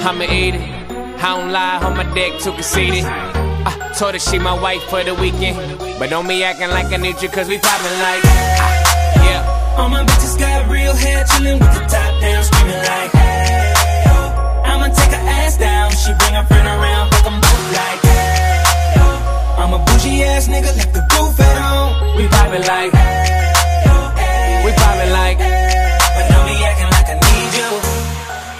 I'ma eat it. I don't lie, on my dick too conceited. I told her she my wife for the weekend. But don't be acting like I need you, cause we poppin' like. Yeah. All my bitches got real hair, chillin' with the top down, screaming like, hey,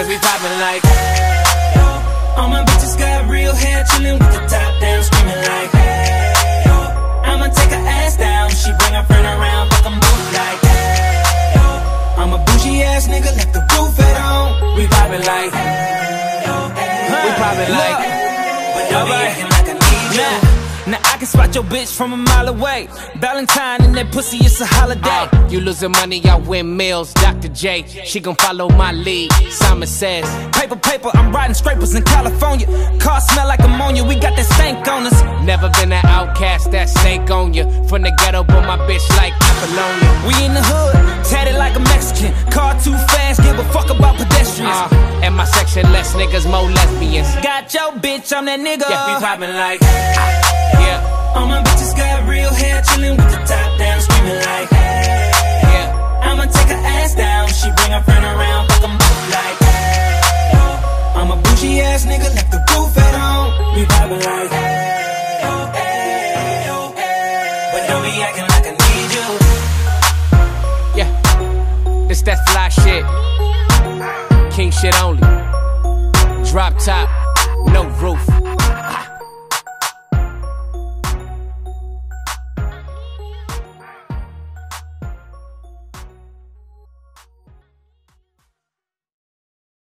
Cause we poppin' like. All my bitches got real hair, chillin' with the top down, screaming like, hey, oh. I'ma take her ass down. She bring her friend around, fuck 'em both like, hey, oh. I'm a bougie ass nigga, left the roof at home. We poppin' like. Hey, hey. We poppin' like. But don't be acting like I need you. Now I can spot your bitch from a mile away. Valentine and that pussy, it's a holiday. Uh, you losing money, I win meals. Dr. J, she gon' follow my lead. Simon says, Paper, paper, I'm riding scrapers in California. Car smell like ammonia, we got that stank on us. Never been an outcast, that snake on you. From the ghetto, but my bitch like Apollonia. We in the hood, tatted like a Mexican. Car too fast, give a fuck about pedestrians. Uh, and my section, less niggas, more lesbians. Got your bitch, I'm that nigga. Yeah, we poppin' like. Yeah, All my bitches got real hair, chillin' with the top down, screaming like, hey, yeah. I'ma take her ass down. She bring her friend around, fuck 'em both like, hey, oh. I'm a bougie ass nigga, left the roof at home. We poppin' like, hey, oh, hey, oh, hey. But don't be acting like I need you. Yeah, this that fly shit. King shit only. Drop top.